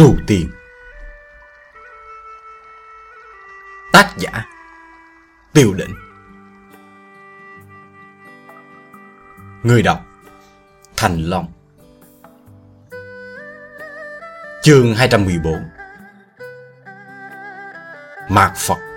Trù Tiền. Tác giả. Tiêu định. Người đọc. Thành Long. Chương 214 Mạc Phật.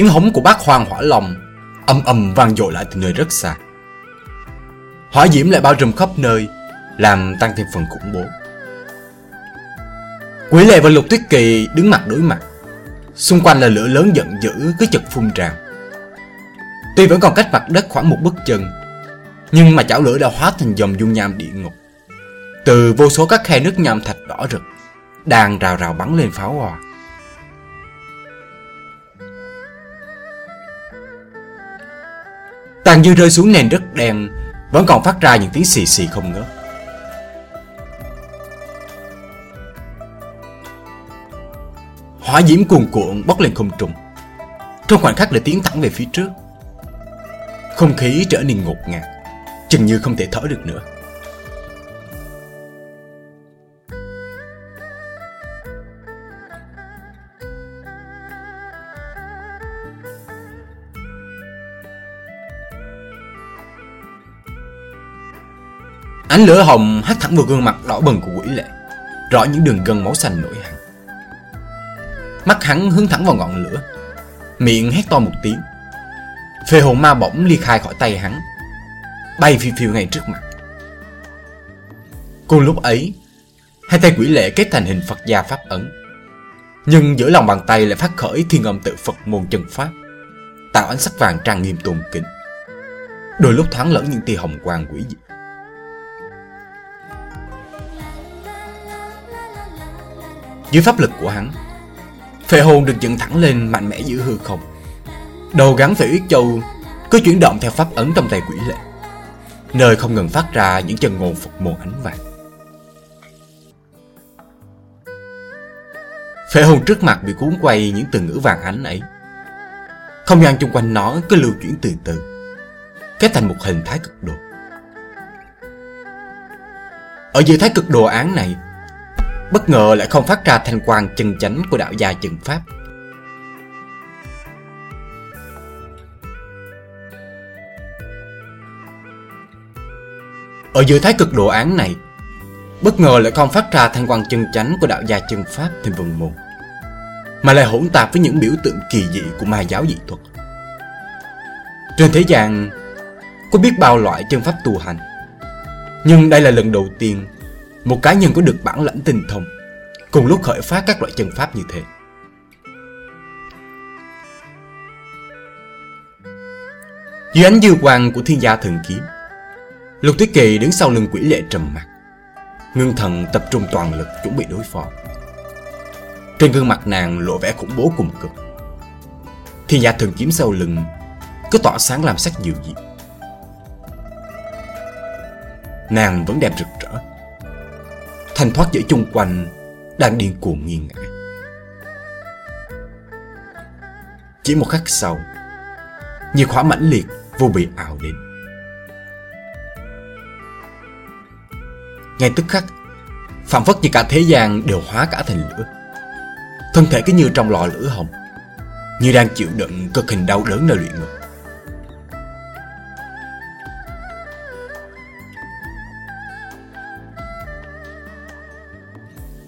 Tiếng hống của bác Hoàng Hỏa Lòng âm ầm vang dội lại từ nơi rất xa. Hỏa diễm lại bao trùm khắp nơi, làm tăng thêm phần khủng bố. Quỷ lệ và Lục Tuyết Kỳ đứng mặt đối mặt. Xung quanh là lửa lớn giận dữ cứ chật phun trào. Tuy vẫn còn cách mặt đất khoảng một bước chân, nhưng mà chảo lửa đã hóa thành dòng dung nham địa ngục. Từ vô số các khe nước nham thạch đỏ rực, đang rào rào bắn lên pháo hoa. Tàn dư rơi xuống nền đất đen, Vẫn còn phát ra những tiếng xì xì không ngớt. Hỏa diễm cuồn cuộn bốc lên không trung. Trong khoảnh khắc để tiến thẳng về phía trước, Không khí trở nên ngột ngạt, Chừng như không thể thở được nữa. Ánh lửa hồng hắt thẳng vào gương mặt đỏ bừng của quỷ lệ, Rõ những đường gân máu xanh nổi hẳn. Mắt hắn hướng thẳng vào ngọn lửa, Miệng hét to một tiếng. Phê hồn ma bỗng ly khai khỏi tay hắn, Bay phiêu phiêu ngay trước mặt. Cùng lúc ấy, Hai tay quỷ lệ kết thành hình Phật gia Pháp ấn. Nhưng giữa lòng bàn tay lại phát khởi thiên âm tự Phật môn chân Pháp, Tạo ánh sắc vàng trang nghiêm tôn kính. Đôi lúc thoáng lẫn những tia hồng quang quỷ dị. Dưới pháp lực của hắn, Phệ hồn được dựng thẳng lên mạnh mẽ giữa hư không. Đầu gắn phải Uyết Châu Cứ chuyển động theo pháp ấn trong tay quỷ lệ, Nơi không ngừng phát ra những chân ngôn Phật môn ánh vàng. Phệ hồn trước mặt bị cuốn quay những từ ngữ vàng ánh ấy. Không gian chung quanh nó cứ lưu chuyển từ từ, Kết thành một hình thái cực độ Ở dưới thái cực đồ án này Bất ngờ lại không phát ra thanh quang chân chánh của đạo gia chân pháp. Ở giữa thái cực đồ án này, Bất ngờ lại không phát ra thanh quang chân chánh của đạo gia chân pháp thêm vần môn Mà lại hỗn tạp với những biểu tượng kỳ dị của ma giáo dị thuật. Trên thế gian, có biết bao loại chân pháp tu hành, Nhưng đây là lần đầu tiên một cá nhân có được bản lãnh tinh thông cùng lúc khởi phát các loại chân pháp như thế. Dưới ánh dư quang của thiên gia thần kiếm, Lục Tuyết Kỳ đứng sau lưng quỷ lệ trầm mặt, ngưng thần tập trung toàn lực chuẩn bị đối phó. Trên gương mặt nàng lộ vẻ khủng bố cùng cực. Thiên gia thần kiếm sau lưng cứ tỏa sáng làm sắc dịu dị. Nàng vẫn đẹp rực rỡ thanh thoát giữa chung quanh đang điên cuồng nghiêng ngã. Chỉ một khắc sau, nhiệt hỏa mãnh liệt vô bị ảo đến. Ngay tức khắc, phạm phất như cả thế gian đều hóa cả thành lửa. Thân thể cứ như trong lò lửa hồng, như đang chịu đựng cực hình đau đớn nơi luyện ngục.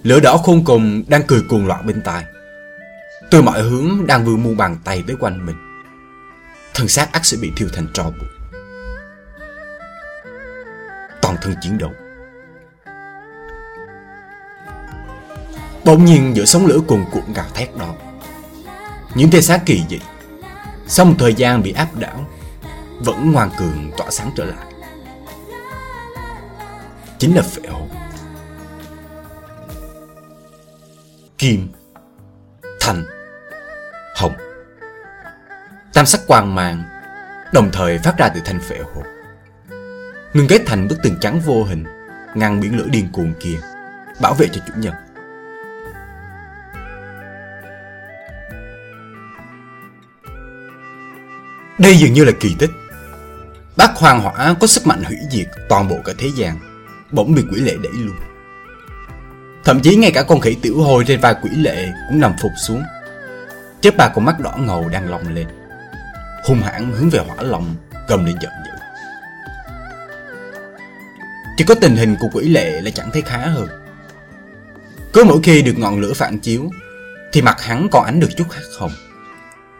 Lửa đỏ khôn cùng đang cười cuồng loạn bên tai. Từ mọi hướng đang vươn mu bàn tay tới quanh mình. Thân xác ác sẽ bị thiêu thành tro bụi. Toàn thân chiến đấu. Bỗng nhiên giữa sóng lửa cuồn cuộn gào thét đó. Những tia sáng kỳ dị. Sau một thời gian bị áp đảo, Vẫn ngoan cường tỏa sáng trở lại. Chính là phệ hồn. kim, thanh, hồng. Tam sắc quang mang đồng thời phát ra từ thanh phệ hồ. Ngưng kết thành bức tường trắng vô hình, ngăn biển lửa điên cuồng kia, bảo vệ cho chủ nhân. Đây dường như là kỳ tích. Bác hoàng hỏa có sức mạnh hủy diệt toàn bộ cả thế gian, bỗng bị quỷ lệ đẩy luôn. Thậm chí ngay cả con khỉ tiểu hồi trên vai quỷ lệ cũng nằm phục xuống. trước ba con mắt đỏ ngầu đang long lên. Hung hãn hướng về hỏa lòng, gầm lên giận dữ. Chỉ có tình hình của quỷ lệ là chẳng thấy khá hơn. Cứ mỗi khi được ngọn lửa phản chiếu, thì mặt hắn còn ánh được chút hắc hồng.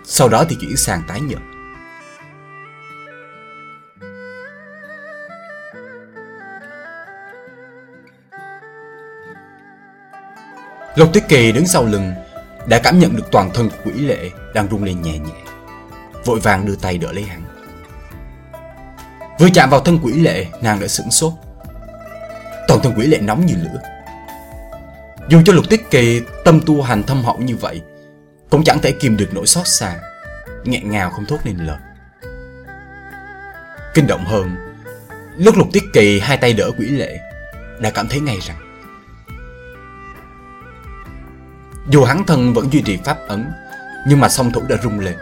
Sau đó thì chuyển sang tái nhợt. Lục Tuyết Kỳ đứng sau lưng, Đã cảm nhận được toàn thân của quỷ lệ Đang rung lên nhẹ nhẹ. Vội vàng đưa tay đỡ lấy hắn. Vừa chạm vào thân quỷ lệ, Nàng đã sửng sốt. Toàn thân quỷ lệ nóng như lửa. Dù cho Lục Tuyết Kỳ Tâm tu hành thâm hậu như vậy, Cũng chẳng thể kìm được nỗi xót xa, nghẹn ngào không thốt nên lời. Kinh động hơn, Lúc Lục Tuyết Kỳ hai tay đỡ quỷ lệ, Đã cảm thấy ngay rằng Dù hắn thân vẫn duy trì pháp ấn, Nhưng mà song thủ đã rung lên,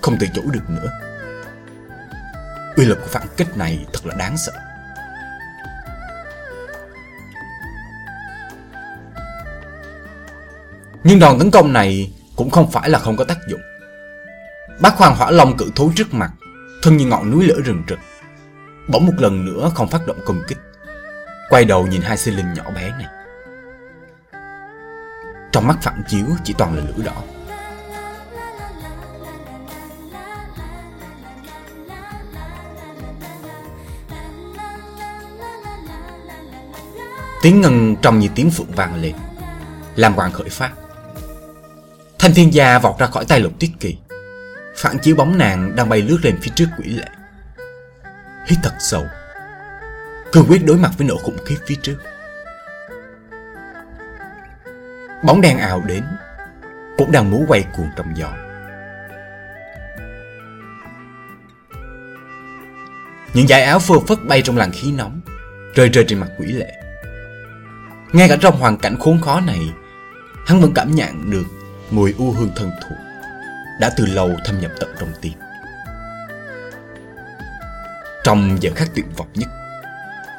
Không tự chủ được nữa. Uy lực của phản kích này thật là đáng sợ. Nhưng đòn tấn công này cũng không phải là không có tác dụng. Bác hoàng hỏa long cự thú trước mặt, Thân như ngọn núi lửa rừng rực, Bỗng một lần nữa không phát động công kích, Quay đầu nhìn hai sinh linh nhỏ bé này trong mắt phản chiếu chỉ toàn là lửa đỏ. Tiếng ngân trong như tiếng phượng vang lên, Làm hoàng khởi phát. Thanh thiên gia vọt ra khỏi tay lục tuyết kỳ. Phản chiếu bóng nàng đang bay lướt lên phía trước quỷ lệ. Hít thật sâu, Cương quyết đối mặt với nỗi khủng khiếp phía trước. Bóng đen ảo đến, Cũng đang múa quay cuồng trong gió Những dải áo phơ phất bay trong làn khí nóng, Rơi rơi trên mặt quỷ lệ. Ngay cả trong hoàn cảnh khốn khó này, Hắn vẫn cảm nhận được Mùi u hương thân thuộc Đã từ lâu thâm nhập tận trong tim. Trong giờ khắc tuyệt vọng nhất,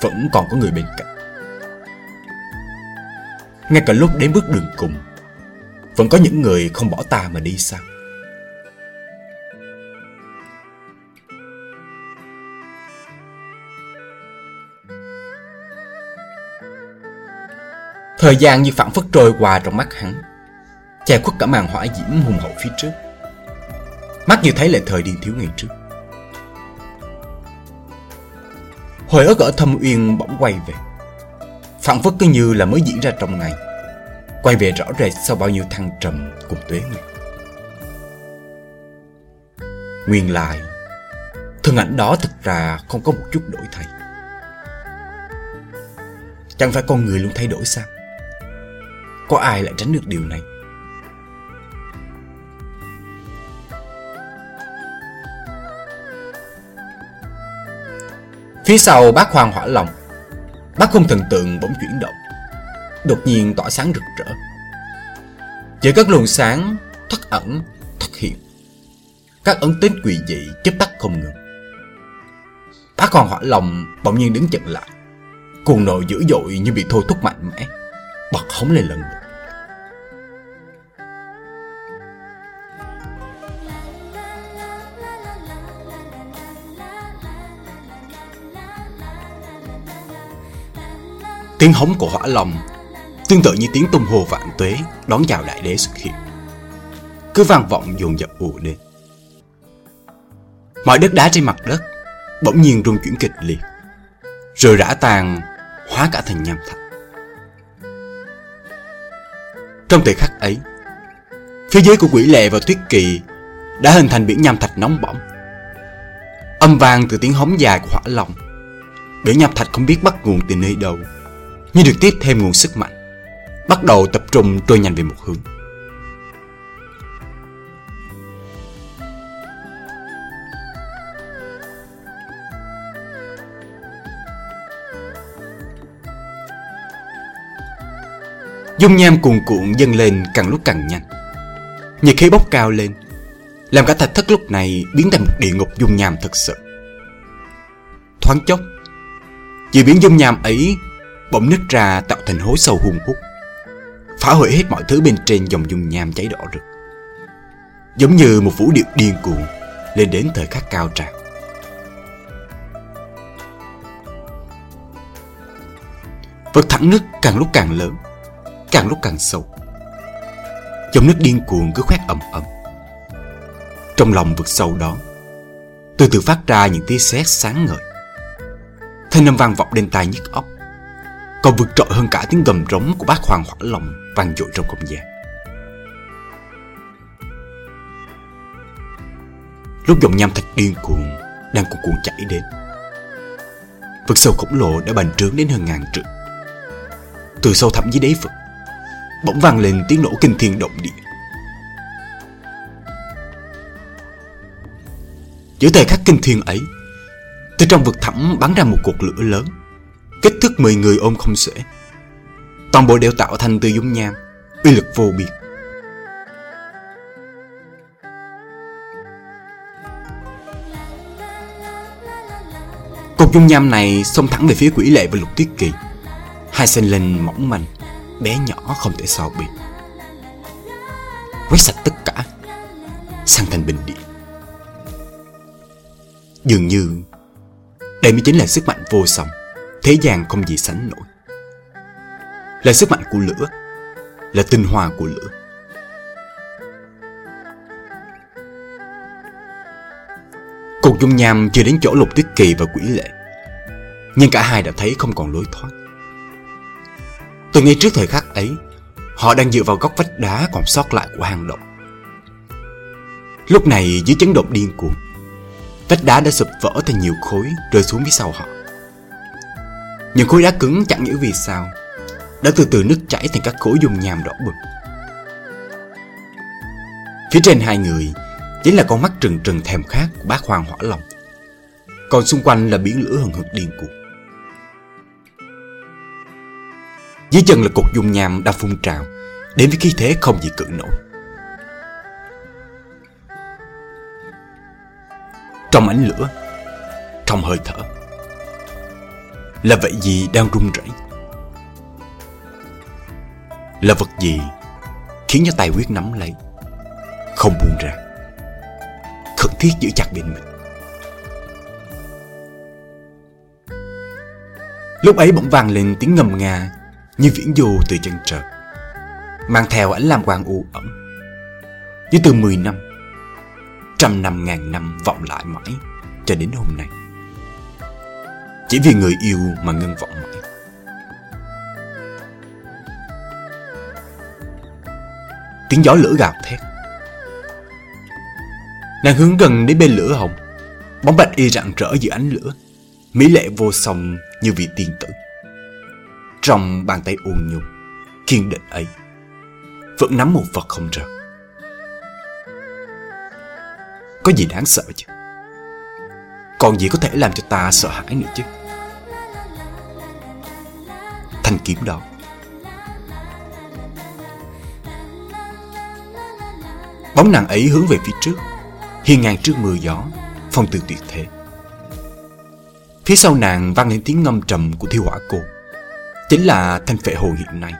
Vẫn còn có người bên cạnh ngay cả lúc đến bước đường cùng, Vẫn có những người không bỏ ta mà đi sao Thời gian như phản phất trôi qua trong mắt hắn, Che khuất cả màn hỏa diễm hùng hậu phía trước. Mắt như thấy lại thời đi thiếu ngày trước. Hồi ức ở thâm uyên bỗng quay về phản phất cứ như là mới diễn ra trong ngày. Quay về rõ rệt sau bao nhiêu thăng trầm cùng tuế nguyệt. Nguyên lại Thân ảnh đó thật ra không có một chút đổi thay. Chẳng phải con người luôn thay đổi sao? Có ai lại tránh được điều này? Phía sau bác Hoàng hỏa lòng Bác không thần tượng bỗng chuyển động. Đột nhiên tỏa sáng rực rỡ. Giữa các luồng sáng thoát ẩn, thoát hiện. Các ấn tính quỷ dị chớp tắt không ngừng. Bác còn hỏa lòng bỗng nhiên đứng chật lại. Cuồng nộ dữ dội như bị thôi thúc mạnh mẽ. Bật hống lên lần nữa. Tiếng hống của hỏa lòng Tương tự như tiếng tung hồ vạn tuế, Đón chào đại đế xuất hiện. Cứ vang vọng dồn dập ù đến Mọi đất đá trên mặt đất Bỗng nhiên rung chuyển kịch liệt, Rồi rã tàn, Hóa cả thành nham thạch. Trong thời khắc ấy, Phía dưới của quỷ lệ và tuyết kỳ Đã hình thành biển nham thạch nóng bỏng. Âm vang từ tiếng hống dài của hỏa lòng Biển nham thạch không biết bắt nguồn từ nơi đâu như được tiếp thêm nguồn sức mạnh, bắt đầu tập trung trôi nhanh về một hướng. Dung nham cuồn cuộn dâng lên càng lúc càng nhanh. Nhiệt khí bốc cao lên, Làm cả thạch thất lúc này biến thành một địa ngục dung nham thật sự Thoáng chốc chỉ biến dung nham ấy Bỗng nứt ra tạo thành hố sâu hung hút. Phá hủy hết mọi thứ bên trên dòng dung nham cháy đỏ rực. Giống như một vũ điệu điên cuồng Lên đến thời khắc cao trào. Vật thẳng nước càng lúc càng lớn, Càng lúc càng sâu. Dòng nước điên cuồng cứ khoét ầm ầm. Trong lòng vực sâu đó, Từ từ phát ra những tia sét sáng ngời. Thanh âm vang vọng lên tai nhức óc. Còn vượt trội hơn cả tiếng gầm rống của bác Hoàng Hỏa Long vang dội trong không gian. Lúc dòng nham thạch điên cuồng, Đang cuồn cuộn chảy đến. Vực sâu khổng lồ đã bành trướng đến hơn ngàn trượng. Từ sâu thẳm dưới đáy vực, Bỗng vang lên tiếng nổ kinh thiên động địa. Giữa thời khắc kinh thiên ấy, Từ trong vực thẳm bắn ra một cột lửa lớn. Kích thước 10 người ôm không xuể. Toàn bộ đều tạo thành từ dung nham Uy lực vô biên. Cột dung nham này xông thẳng về phía quỷ lệ và lục tuyết kỳ. Hai sinh lên mỏng manh Bé nhỏ không thể so biệt, Quét sạch tất cả Sang thành bình địa. Dường như Đây mới chính là sức mạnh vô song. Thế gian không gì sánh nổi. Là sức mạnh của lửa, Là tinh hoa của lửa. Cuộc dung nham chưa đến chỗ lục tuyết kỳ và quỷ lệ, Nhưng cả hai đã thấy không còn lối thoát. Từ ngay trước thời khắc ấy, Họ đang dựa vào góc vách đá còn sót lại của hang động. Lúc này, dưới chấn động điên cuồng, Vách đá đã sụp vỡ thành nhiều khối rơi xuống phía sau họ. Những khối đá cứng chẳng hiểu vì sao, Đã từ từ nứt chảy thành các khối dung nham đỏ bừng. Phía trên hai người, Chính là con mắt trừng trừng thèm khát của bác Hoàng Hỏa Long. Còn xung quanh là biển lửa hừng hực điên cuồng. Dưới chân là cột dung nham đang phun trào, Đến với khí thế không gì cự nổi. Trong ánh lửa, Trong hơi thở là vậy gì đang run rẩy? Là vật gì Khiến cho tài quyết nắm lấy, Không buông ra, Khẩn thiết giữ chặt bên mình? Lúc ấy bỗng vang lên tiếng ngầm ngà Như viễn du từ chân trời, Mang theo ánh làm quang u ẩm. Như từ 10 năm, trăm năm ngàn năm vọng lại mãi cho đến hôm nay chỉ vì người yêu mà ngân vọng mãi. Tiếng gió lửa gào thét. Nàng hướng gần đến bên lửa hồng. Bóng bạch y rạng rỡ giữa ánh lửa. Mỹ lệ vô song như vị tiên tử. Trong bàn tay ôn nhu, kiên định ấy, vẫn nắm một vật không rời. Có gì đáng sợ chứ? Còn gì có thể làm cho ta sợ hãi nữa chứ? Thanh kiếm đó. Bóng nàng ấy hướng về phía trước. Hiên ngang trước mưa gió, Phong tư tuyệt thế. Phía sau nàng vang lên tiếng ngâm trầm của thiêu hỏa cô. Chính là thanh phệ hồ hiện nay,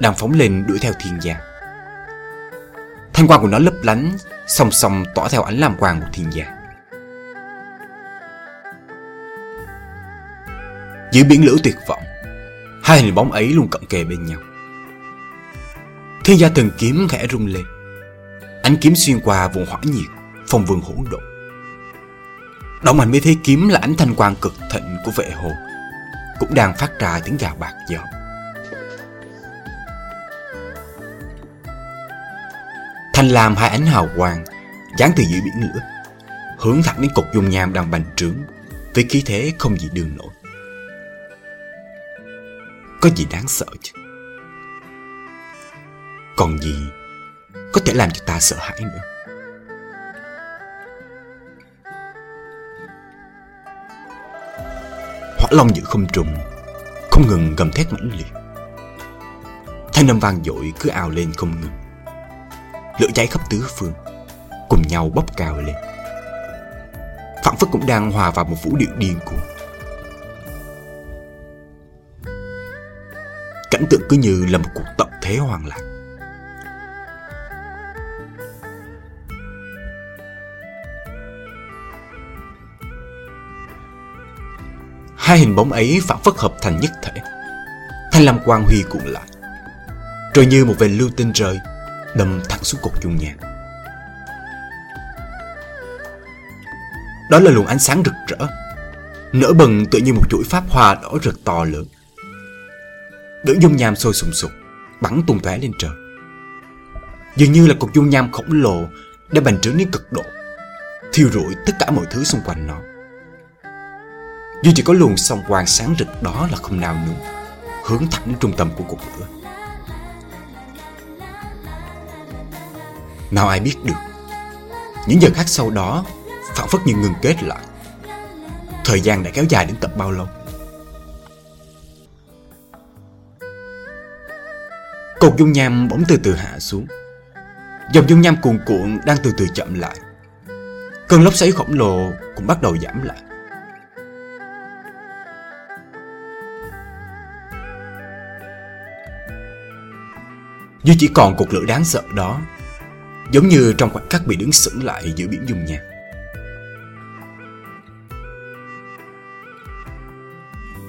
Đang phóng lên đuổi theo thiên gia. Thanh quang của nó lấp lánh, Song song tỏa theo ánh lam quang của thiên gia. Dưới biển lửa tuyệt vọng. Hai hình bóng ấy luôn cận kề bên nhau. Thiên gia thần kiếm khẽ rung lên. Ánh kiếm xuyên qua vùng hỏa nhiệt, Phong vương hỗn độn. Động hành với thế kiếm là ánh thanh quang cực thịnh của vệ hồ, Cũng đang phát ra tiếng gà bạc gió. Thanh làm hai ánh hào quang Dán từ dưới biển lửa, Hướng thẳng đến cục dung nham đang bành trướng, Với khí thế không gì đường nổi. Có gì đáng sợ chứ Còn gì Có thể làm cho ta sợ hãi nữa Hỏa long giữ không trùng, Không ngừng gầm thét mãnh liệt Thanh âm vang dội cứ ào lên không ngừng lửa cháy khắp tứ phương, cùng nhau bốc cao lên. Phản phất cũng đang hòa vào một vũ điệu điên cuồng. Cảnh tượng cứ như là một cuộc tập thế hoang lạc. Hai hình bóng ấy phản phất hợp thành nhất thể. Thanh lam quang huy cuộn lại. Rồi như một vệt lưu tinh rơi, đâm thẳng xuống cột dung nham. Đó là luồng ánh sáng rực rỡ, nở bừng tự như một chuỗi pháp hoa đỏ rực to lớn. Đỡ dung nham sôi sùng sục, bắn tung tóe lên trời. Dường như là cục dung nham khổng lồ đã bành trướng đến cực độ, thiêu rụi tất cả mọi thứ xung quanh nó. Duy chỉ có luồng sông quang sáng rực đó là không nào núng, hướng thẳng đến trung tâm của cục lửa. Nào ai biết được, những giờ khác sau đó phản phất như ngừng kết lại. Thời gian đã kéo dài đến tận bao lâu? Cột dung nham bỗng từ từ hạ xuống. Dòng dung nham cuồn cuộn đang từ từ chậm lại. Cơn lốc xoáy khổng lồ cũng bắt đầu giảm lại. Duy chỉ còn cuộc lửa đáng sợ đó, Giống như trong khoảnh khắc bị đứng sững lại giữa biển dung nham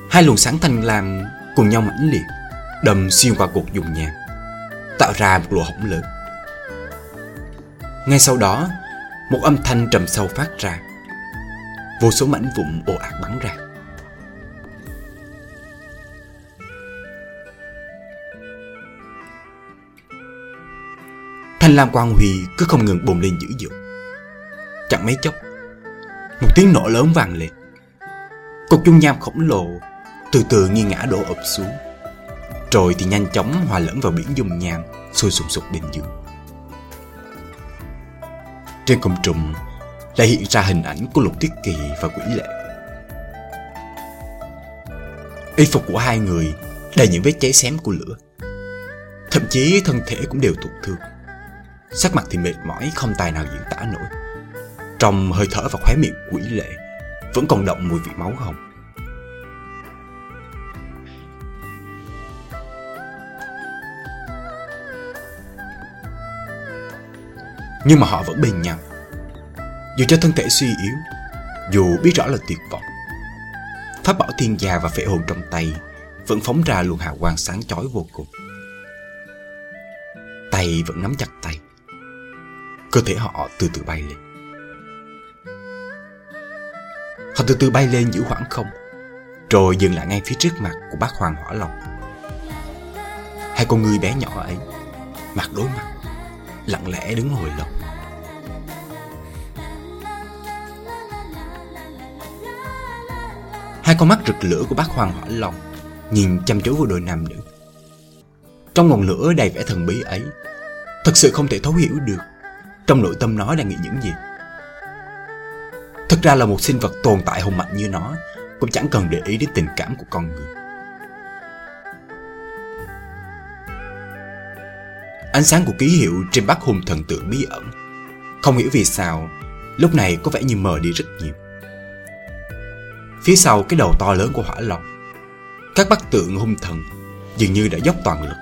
Hai luồng sáng thanh lam cùng nhau mãnh liệt đầm xuyên qua cột dung nham Tạo ra một lỗ hổng lớn Ngay sau đó Một âm thanh trầm sâu phát ra Vô số mảnh vụn ồ ạt bắn ra Thanh lam quang huy cứ không ngừng bùng lên dữ dội. Chẳng mấy chốc, một tiếng nổ lớn vang lên. Cục dung nham khổng lồ từ từ nghiêng ngã đổ ập xuống. Rồi thì nhanh chóng hòa lẫn vào biển dung nham, sôi sùng sục bên dưới. Trên công trùng lại hiện ra hình ảnh của Lục Tiết Kỳ và Quỷ Lệ. Y phục của hai người đầy những vết cháy xém của lửa. Thậm chí thân thể cũng đều tổn thương. Sắc mặt thì mệt mỏi, không tài nào diễn tả nổi Trong hơi thở và khóe miệng quỷ lệ, Vẫn còn động mùi vị máu hồng Nhưng mà họ vẫn bên nhau. Dù cho thân thể suy yếu, Dù biết rõ là tuyệt vọng, Pháp bảo thiên gia và phệ hồn trong tay Vẫn phóng ra luồng hào quang sáng chói vô cùng. Tay vẫn nắm chặt tay. Cơ thể họ từ từ bay lên. Họ từ từ bay lên giữa khoảng không, Rồi dừng lại ngay phía trước mặt của bác Hoàng Hỏa Long. Hai con người bé nhỏ ấy, Mặt đối mặt, Lặng lẽ đứng hồi lâu Hai con mắt rực lửa của bác Hoàng Hỏa lòng Nhìn chăm chú vào đôi nam nữ. Trong ngọn lửa đầy vẻ thần bí ấy, Thật sự không thể thấu hiểu được trong nội tâm nó đang nghĩ những gì. Thật ra là một sinh vật tồn tại hùng mạnh như nó Cũng chẳng cần để ý đến tình cảm của con người. Ánh sáng của ký hiệu trên bác hùng thần tượng bí ẩn, Không hiểu vì sao, Lúc này có vẻ như mờ đi rất nhiều. Phía sau cái đầu to lớn của hỏa long Các bát tượng hung thần Dường như đã dốc toàn lực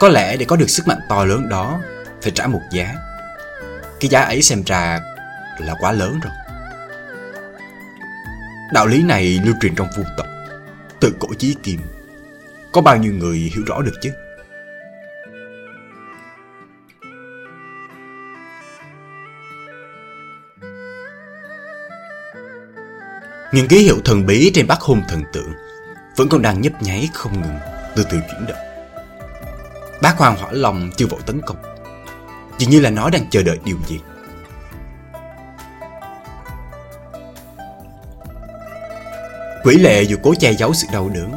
Có lẽ để có được sức mạnh to lớn đó phải trả một giá. Cái giá ấy xem ra là quá lớn rồi. Đạo lý này lưu truyền trong vô tộc, từ cổ chí kim. Có bao nhiêu người hiểu rõ được chứ? Những ký hiệu thần bí trên bát hôn thần tượng vẫn còn đang nhấp nháy không ngừng, từ từ chuyển động. Bác Hoàng Hỏa Long chưa vội tấn công. Dường như là nó đang chờ đợi điều gì Quỷ lệ dù cố che giấu sự đau đớn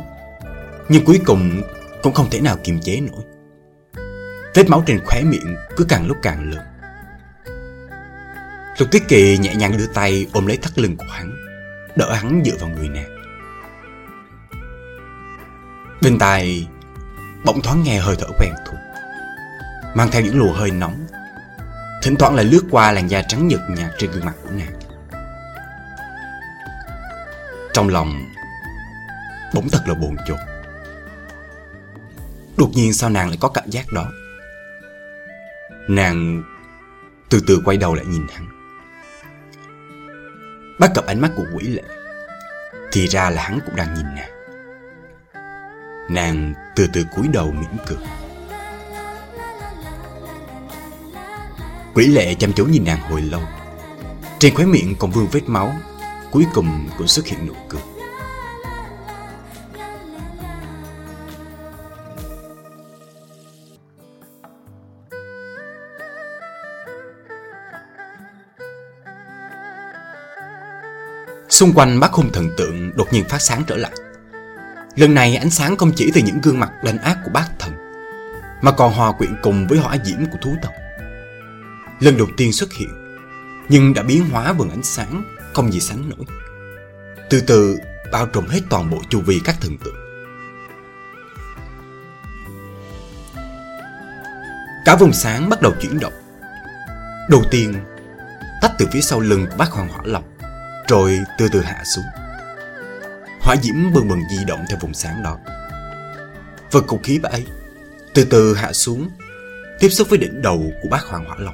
Nhưng cuối cùng cũng không thể nào kiềm chế nổi Vết máu trên khóe miệng cứ càng lúc càng lớn Lục Tuyết Kỳ nhẹ nhàng đưa tay ôm lấy thắt lưng của hắn Đỡ hắn dựa vào người nàng Bên tai Bỗng thoáng nghe hơi thở quen thuộc, mang theo những lùa hơi nóng. Thỉnh thoảng lại lướt qua làn da trắng nhợt nhạt trên gương mặt của nàng. Trong lòng Bỗng thật là buồn chột Đột nhiên sao nàng lại có cảm giác đó? Nàng từ từ quay đầu lại nhìn hắn. Bắt gặp ánh mắt của quỷ lệ. Thì ra là hắn cũng đang nhìn nàng. Nàng từ từ cúi đầu mỉm cười. Quỷ lệ chăm chú nhìn nàng hồi lâu. Trên khóe miệng còn vương vết máu, Cuối cùng cũng xuất hiện nụ cười. Xung quanh bác hung thần tượng đột nhiên phát sáng trở lại. Lần này ánh sáng không chỉ từ những gương mặt đanh ác của bác thần, Mà còn hòa quyện cùng với hỏa diễm của thú tộc. Lần đầu tiên xuất hiện, Nhưng đã biến hóa bằng ánh sáng Không gì sánh nổi. Từ từ, bao trùm hết toàn bộ chu vi các thần tượng. Cả vùng sáng bắt đầu chuyển động. Đầu tiên, Tách từ phía sau lưng của bác Hoàng Hỏa Lộc rồi từ từ hạ xuống. Hỏa diễm bừng bừng di động theo vùng sáng đó. Vật cục khí ấy Từ từ hạ xuống, Tiếp xúc với đỉnh đầu của bác Hoàng Hỏa Lộc.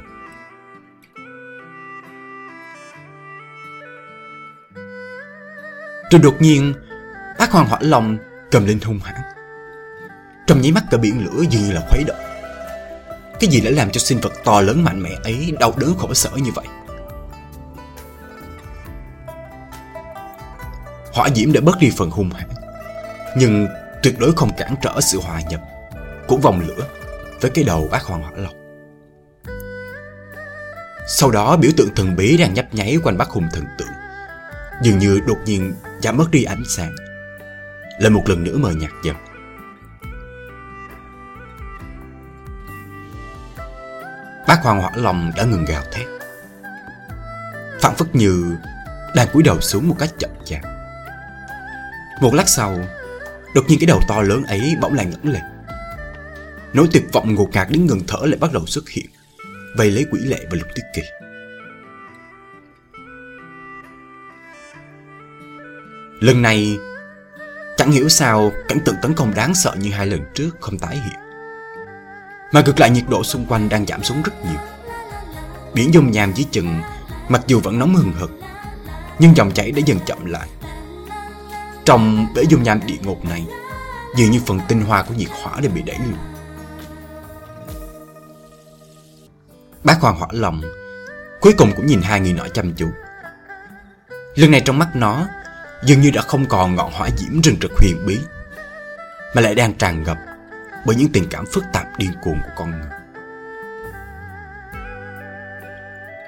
Rồi đột nhiên Bác Hoàng Hỏa Long cầm lên hung hãn. Trong nháy mắt cả biển lửa dường như là khuấy động. Cái gì đã làm cho sinh vật to lớn mạnh mẽ ấy đau đớn khổ sở như vậy? Hỏa diễm đã bớt đi phần hung hãn. Nhưng tuyệt đối không cản trở sự hòa nhập Của vòng lửa Với cái đầu bác Hoàng Hỏa lộc. Sau đó, biểu tượng thần bí đang nhấp nháy quanh bác hùng thần tượng. Dường như đột nhiên giảm mất đi ánh sáng. Lại một lần nữa mờ nhạt dần. Bác Hoàng Hỏa lòng đã ngừng gào thét. Phản phất như đang cúi đầu xuống một cách chậm chạp. Một lát sau, Đột nhiên cái đầu to lớn ấy bỗng lại ngẩng lên. Nỗi tuyệt vọng ngột ngạt đến ngừng thở lại bắt đầu xuất hiện, Vây lấy quỷ lệ và lục tuyết kỳ Lần này, Chẳng hiểu sao cảnh tượng tấn công đáng sợ như hai lần trước không tái hiện. Mà ngược lại nhiệt độ xung quanh đang giảm xuống rất nhiều. Biển dung nhàm dưới chừng, Mặc dù vẫn nóng hừng hực, Nhưng dòng chảy đã dần chậm lại. Trong bể dung nham địa ngục này, Dường như phần tinh hoa của nhiệt hỏa đã bị đẩy lùi. Bác Hoàng hỏa lòng Cuối cùng cũng nhìn hai người nọ chăm chú. Lần này trong mắt nó, dường như đã không còn ngọn hỏa diễm rừng rực huyền bí, mà lại đang tràn ngập bởi những tình cảm phức tạp điên cuồng của con người.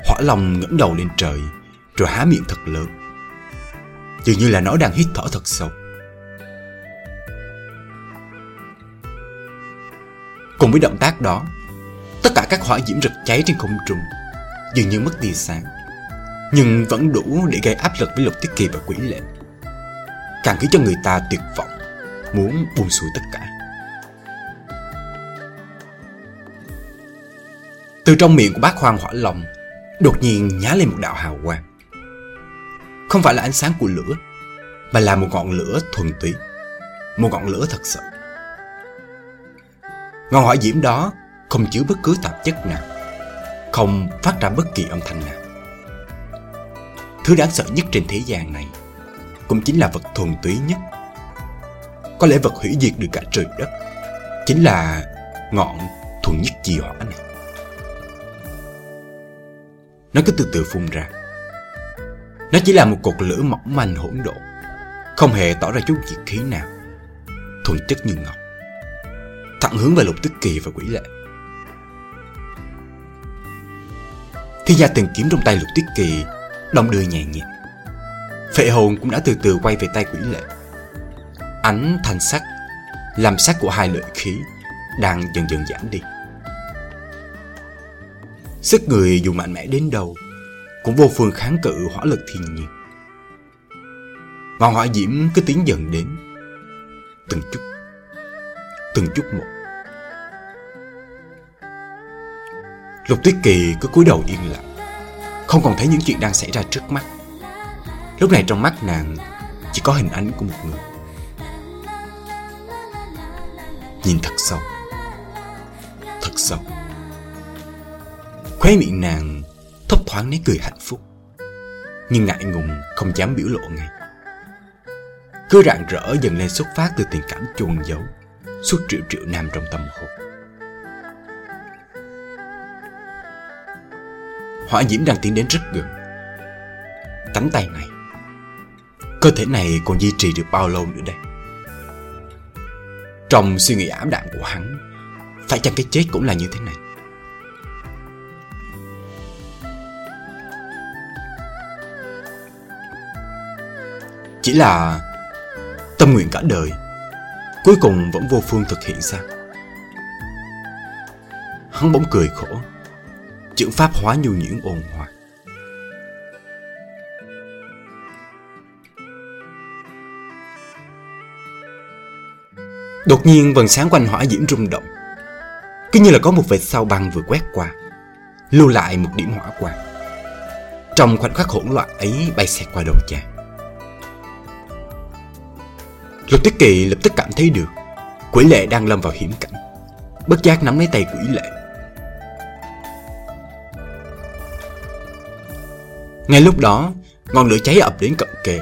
Hỏa lòng ngẩng đầu lên trời, rồi há miệng thật lớn dường như là nó đang hít thở thật sâu cùng với động tác đó tất cả các hỏa diễm rực cháy trên không trung dường như mất tia sáng nhưng vẫn đủ để gây áp lực với lục tiết kỳ và quỷ lệ càng khiến cho người ta tuyệt vọng, muốn buông xuôi tất cả. Từ trong miệng của bác Hoàng hỏa Long đột nhiên nhá lên một đạo hào quang. Không phải là ánh sáng của lửa, mà là một ngọn lửa thuần túy, một ngọn lửa thật sự. Ngọn hỏa diễm đó không chứa bất cứ tạp chất nào, không phát ra bất kỳ âm thanh nào. Thứ đáng sợ nhất trên thế gian này cũng chính là vật thuần túy nhất. Có lẽ vật hủy diệt được cả trời đất chính là ngọn thuần nhất chi hỏa này. Nó cứ từ từ phun ra. Nó chỉ là một cột lửa mỏng manh hỗn độn, không hề tỏ ra chút nhiệt khí nào, thuần chất như ngọc. Thẳng hướng về lục tức kỳ và quỷ lệ. Thiên gia từng kiếm trong tay lục tuyết kỳ Đông đưa nhẹ nhẹ Phệ hồn cũng đã từ từ quay về tay quỷ lệ Ánh thanh sắc Làm sắc của hai lợi khí Đang dần dần giảm đi Sức người dù mạnh mẽ đến đâu cũng vô phương kháng cự hỏa lực thiên nhiên. Ngọn hỏa diễm cứ tiến dần đến. Từng chút Từng chút một. Lục Tuyết Kỳ cứ cúi đầu yên lặng, Không còn thấy những chuyện đang xảy ra trước mắt. Lúc này trong mắt nàng Chỉ có hình ảnh của một người. Nhìn thật sâu Thật sâu. Khóe miệng nàng thoáng nét cười hạnh phúc. Nhưng ngại ngùng, không dám biểu lộ ngay. Cứ rạng rỡ dần lên xuất phát từ tình cảm chuồn giấu, Suốt triệu triệu năm trong tâm hồn. Hỏa diễm đang tiến đến rất gần. Cánh tay này, Cơ thể này còn duy trì được bao lâu nữa đây? Trong suy nghĩ ảm đạm của hắn, Phải chăng cái chết cũng là như thế này? Chỉ là Tâm nguyện cả đời, Cuối cùng vẫn vô phương thực hiện sao? Hắn bỗng cười khổ, Chữ pháp hóa nhu nhuyễn ồn hòa. Đột nhiên, vầng sáng quanh hỏa diễm rung động. Cứ như là có một vệt sao băng vừa quét qua, Lưu lại một điểm hỏa quang. Trong khoảnh khắc hỗn loạn ấy bay xẹt qua đầu chàng Lục Tiết Kỳ lập tức cảm thấy được Quỷ lệ đang lâm vào hiểm cảnh. Bất giác nắm lấy tay quỷ lệ. Ngay lúc đó, Ngọn lửa cháy ập đến cận kề.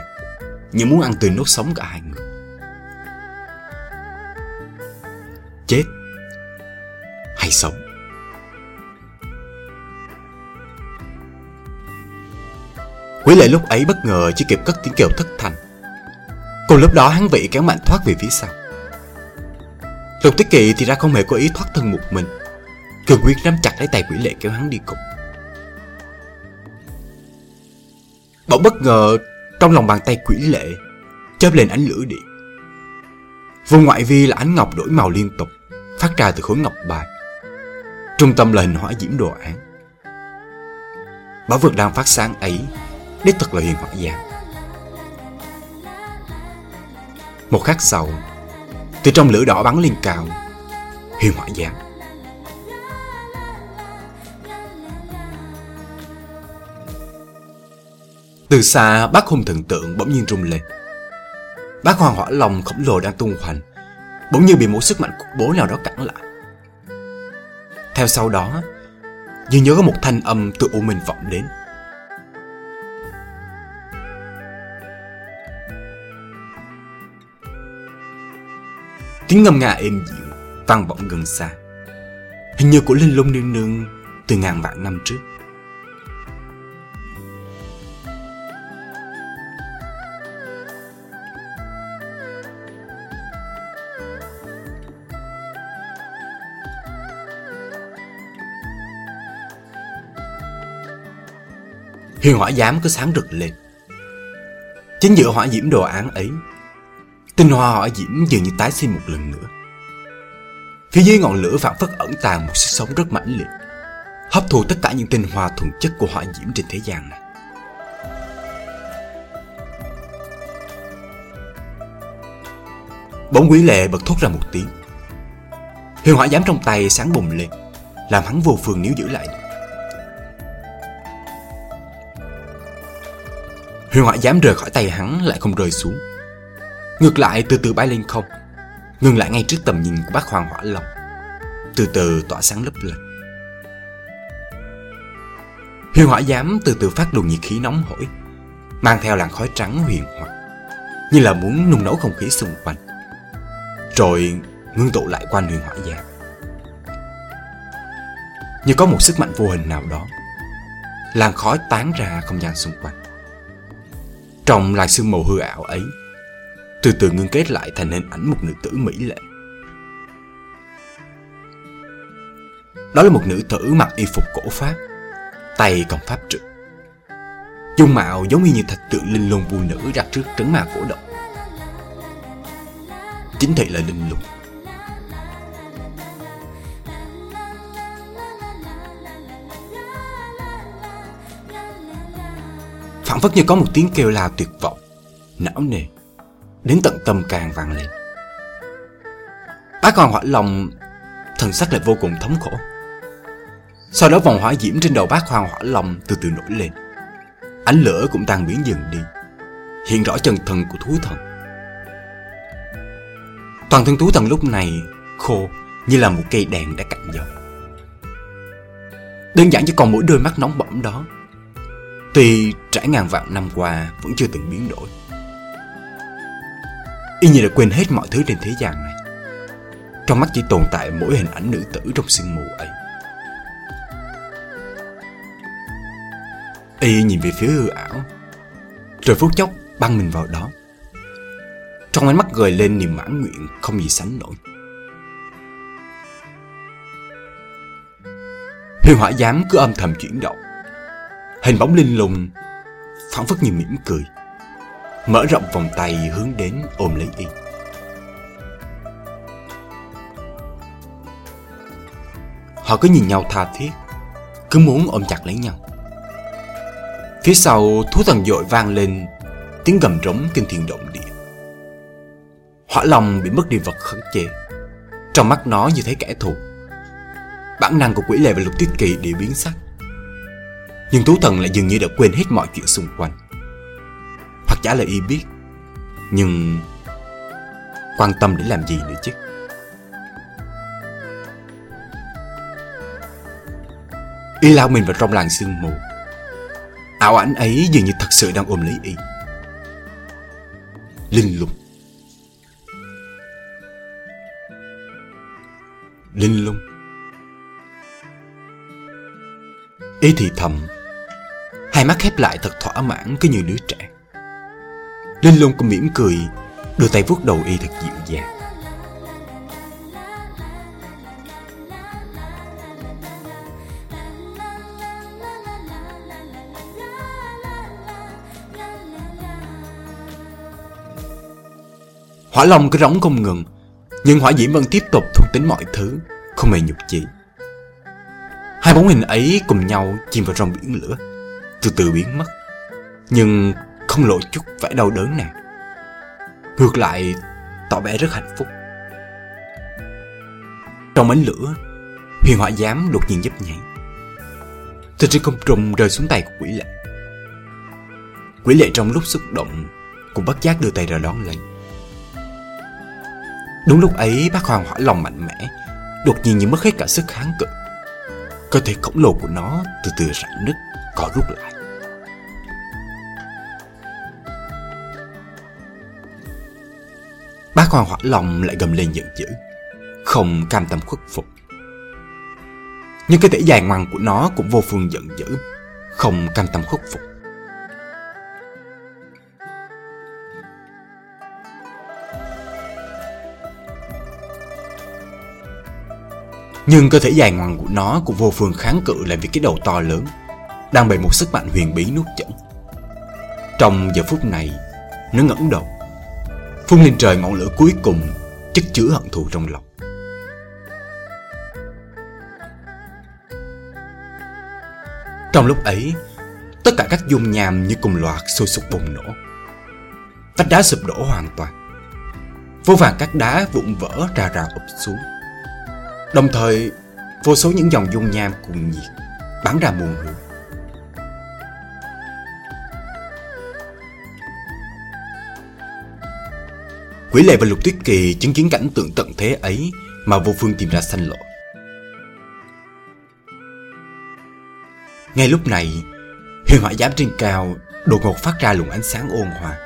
Như muốn ăn tươi nốt sống cả hai người. Chết. Hay sống. Quỷ lệ lúc ấy bất ngờ chỉ kịp cất tiếng kêu thất thanh. Cùng lúc đó hắn vị kéo mạnh thoát về phía sau. Lục Tuyết Kỳ thì ra không hề có ý thoát thân một mình. Cường quyết nắm chặt lấy tay quỷ lệ kéo hắn đi cùng. Bỗng bất ngờ, Trong lòng bàn tay quỷ lệ Chớp lên ánh lửa điện. Vùng ngoại vi là ánh ngọc đổi màu liên tục, Phát ra từ khối ngọc bài. Trung tâm là hình hỏa diễm đồ án. Bảo vật đang phát sáng ấy, Đích thật là huyền hỏa giang Một khắc sau, Từ trong lửa đỏ bắn lên cao, Huyền hỏa giang. Từ xa, bác hung thần tượng bỗng nhiên rung lên. Bác hoàng hỏa lòng khổng lồ đang tung hoành, Bỗng như bị một sức mạnh cục bố nào đó cản lại. Theo sau đó, Như nhớ có một thanh âm từ u minh vọng đến. Tiếng ngâm nga êm dịu vang vọng gần xa. Hình như của Linh Lung Nương Nương từ ngàn vạn năm trước. Huyền hỏa giám cứ sáng rực lên. Chính giữa hỏa diễm đồ án ấy Tinh hoa hỏa diễm dường như tái sinh một lần nữa. Phía dưới ngọn lửa phản phất ẩn tàng một sức sống rất mãnh liệt, Hấp thụ tất cả những tinh hoa thuần chất của hỏa diễm trên thế gian này. Bỗng quý lệ bật thốt ra một tiếng. Huyền hỏa giám trong tay sáng bùng lên, Làm hắn vô phương níu giữ lại. Huyền hỏa dám rời khỏi tay hắn, lại không rơi xuống. Ngược lại, từ từ bay lên không. Ngừng lại ngay trước tầm nhìn của bác Hoàng Hỏa Long. Từ từ tỏa sáng lấp lên Huyền hỏa giám từ từ phát luồng nhiệt khí nóng hổi, Mang theo làn khói trắng huyền hoặc, Như là muốn nung nấu không khí xung quanh. Rồi ngưng tụ lại quanh huyền hỏa giám. Như có một sức mạnh vô hình nào đó, Làn khói tán ra không gian xung quanh. Trong làn sương màu hư ảo ấy từ từ ngưng kết lại thành hình ảnh một nữ tử mỹ lệ. Đó là một nữ tử mặc y phục cổ pháp, Tay cầm pháp trượng Dung mạo giống như thạch tượng linh lung vua nữ đặt trước trấn ma cổ động. Chính thị là linh lung. Phảng phất như có một tiếng kêu la tuyệt vọng, não nề đến tận tâm càng vang lên bác hoàng hỏa lòng thần sắc lại vô cùng thống khổ Sau đó vòng hỏa diễm trên đầu bác hoàng hỏa long từ từ nổi lên. Ánh lửa cũng tan biến dần đi, hiện rõ chân thần của thú thần. Toàn thân thú thần lúc này khô như là một cây đèn đã cạn dầu. Đơn giản chỉ còn mỗi đôi mắt nóng bỏng đó Tuy trải ngàn vạn năm qua vẫn chưa từng biến đổi Y như đã quên hết mọi thứ trên thế gian này. Trong mắt chỉ tồn tại mỗi hình ảnh nữ tử trong sương mù ấy. Y nhìn về phía hư ảo, Rồi phút chốc băng mình vào đó. Trong ánh mắt gợi lên niềm mãn nguyện không gì sánh nổi. Huyền hỏa giám cứ âm thầm chuyển động, Hình bóng linh lùng phản phất như mỉm cười. Mở rộng vòng tay hướng đến ôm lấy y. Họ cứ nhìn nhau tha thiết, Cứ muốn ôm chặt lấy nhau. Phía sau, thú thần dội vang lên, Tiếng gầm rống kinh thiên động địa. Hỏa lòng bị mất đi vật khống chế, Trong mắt nó như thấy kẻ thù. Bản năng của quỷ lệ và lục tuyết kỳ đều biến sắc. Nhưng thú Thần lại dường như đã quên hết mọi chuyện xung quanh chả là y biết. Nhưng Quan tâm để làm gì nữa chứ? Y lao mình vào trong làng sương mù. Ảo ảnh ấy dường như thật sự đang ôm lấy y. Linh lung. Linh lung. Y thì thầm, Hai mắt khép lại thật thỏa mãn, cứ như đứa trẻ. Linh lung cũng mỉm cười, Đưa tay vuốt đầu y thật dịu dàng. Hỏa Long cứ rống không ngừng, Nhưng hỏa diễm vẫn tiếp tục thuộc tính mọi thứ, Không hề nhục chị. Hai bóng hình ấy cùng nhau chìm vào trong biển lửa, Từ từ biến mất. Nhưng không lộ chút vẻ đau đớn nào Ngược lại tỏ vẻ rất hạnh phúc. Trong ánh lửa Huyền hỏa giám đột nhiên nhấp nhảy Từ trên không trùng rơi xuống tay của quỷ lệ. Quỷ lệ trong lúc xúc động Cũng bất giác đưa tay ra đón lấy. Đúng lúc ấy bác hoàng hỏa lòng mạnh mẽ Đột nhiên như mất hết cả sức kháng cự. Cơ thể khổng lồ của nó từ từ rạn nứt, co rút lại. Bác Hoàng hỏa lòng lại gầm lên giận dữ, không cam tâm khuất phục. Nhưng cái thể dài ngoằng của nó cũng vô phương giận dữ, không cam tâm khuất phục. Nhưng cơ thể dài ngoằng của nó cũng vô phương kháng cự lại vì cái đầu to lớn Đang bị một sức mạnh huyền bí nuốt chửng Trong giờ phút này Nó ngẩng đầu Phun lên trời ngọn lửa cuối cùng Chất chứa hận thù trong lòng. Trong lúc ấy Tất cả các dung nham như cùng loạt sôi sục bùng nổ. Vách đá sụp đổ hoàn toàn. Vô vàng các đá vụn vỡ ra ra ụp xuống. Đồng thời, vô số những dòng dung nham cuồng nhiệt bắn ra muôn hướng. Quỷ lệ và lục tuyết kỳ chứng kiến cảnh tượng tận thế ấy mà vô phương tìm ra sanh lộ. Ngay lúc này, huyền hỏa giám trên cao đột ngột phát ra luồng ánh sáng ôn hòa,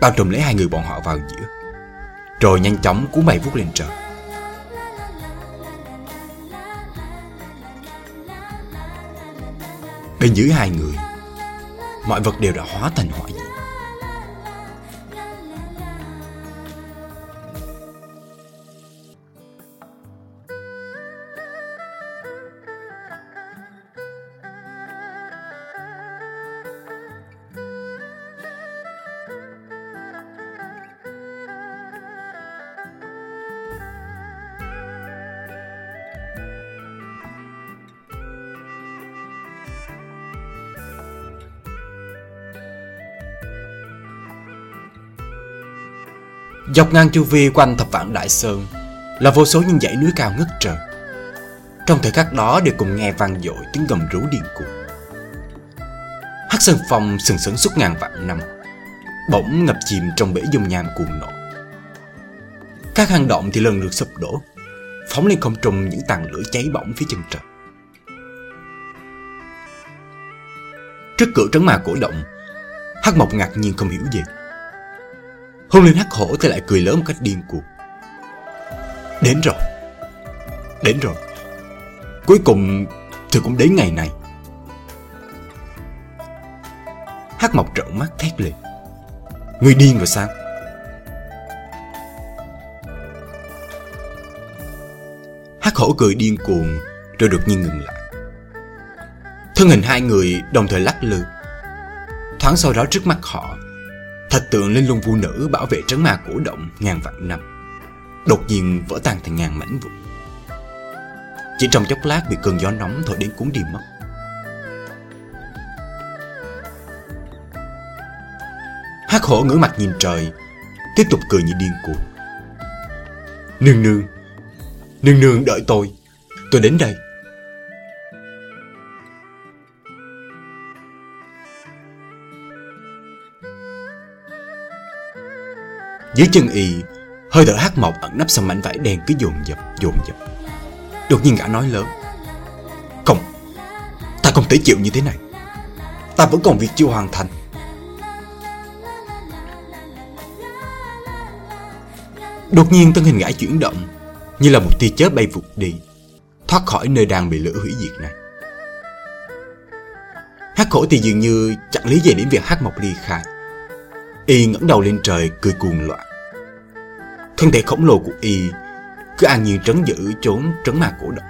bao trùm lấy hai người bọn họ vào giữa, rồi nhanh chóng cú mày vút lên trời. Bên dưới hai người Mọi vật đều đã hóa thành hỏa diễm Dọc ngang chu vi quanh thập vạn đại sơn, Là vô số những dãy núi cao ngất trời. Trong thời khắc đó đều cùng nghe vang dội tiếng gầm rú điên cuồng. Hắc Sơn Phong sừng sững suốt ngàn vạn năm, Bỗng ngập chìm trong bể dung nham cuồng nộ. Các hang động thì lần lượt sụp đổ, Phóng lên không trung những tàn lửa cháy bỏng phía chân trời. Trước cửa trấn ma cổ động, Hắc Mộc ngạc nhiên không hiểu gì. Hôn lên hắc hổ thì lại cười lớn một cách điên cuồng. Đến rồi Đến rồi. Cuối cùng thì cũng đến ngày này. Hắc Mộc trợn mắt thét lên. Người điên rồi sao? Hắc hổ cười điên cuồng Rồi đột nhiên ngừng lại. Thân hình hai người đồng thời lắc lư. Thoáng sau đó trước mắt họ Thật tượng lên lung vu nữ bảo vệ trấn ma cổ động ngàn vạn năm. Đột nhiên vỡ tan thành ngàn mảnh vụn. Chỉ trong chốc lát bị cơn gió nóng thổi đến cuốn đi mất. Hắc hổ ngửa mặt nhìn trời, Tiếp tục cười như điên cuồng. Nương nương Nương nương đợi tôi Tôi đến đây. Dưới chân y, Hơi thở hát mộc ẩn nấp sau mảnh vải đen cứ dồn dập dồn dập. Đột nhiên gã nói lớn, Không, Ta không thể chịu như thế này. Ta vẫn còn việc chưa hoàn thành. Đột nhiên thân hình gã chuyển động, Như là một tia chớp bay vụt đi, Thoát khỏi nơi đang bị lửa hủy diệt này. Hát khổ thì dường như chẳng lý gì đến việc hát mộc ly khai. Y ngẩng đầu lên trời, cười cuồng loạn. Thân thể khổng lồ của Y cứ an nhiên trấn giữ trốn trấn ma cổ động.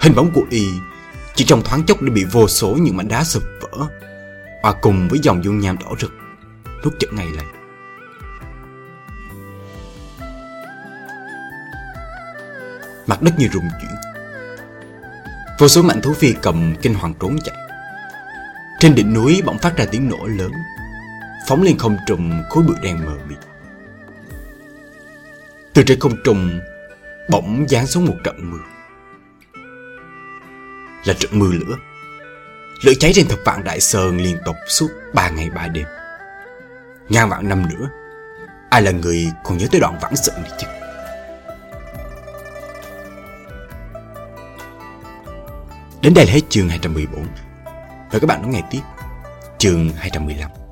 Hình bóng của Y chỉ trong thoáng chốc đã bị vô số những mảnh đá sụp vỡ, Hòa cùng với dòng dung nham đỏ rực, Lúc chợt ngay lại Mặt đất như rung chuyển. Vô số mạnh thú phi cầm kinh hoàng trốn chạy trên đỉnh núi bỗng phát ra tiếng nổ lớn. Phóng lên không trùng khối bụi đen mờ mịt. Từ trên không trùng Bỗng giáng xuống một trận mưa. Là trận mưa lửa. Lửa cháy trên thập vạn đại sơn liên tục suốt ba ngày ba đêm. Ngàn vạn năm nữa, Ai là người còn nhớ tới đoạn vãng sự này chứ? Đến đây là hết chương 214 và các bạn đón nghe tiếp. Chương 215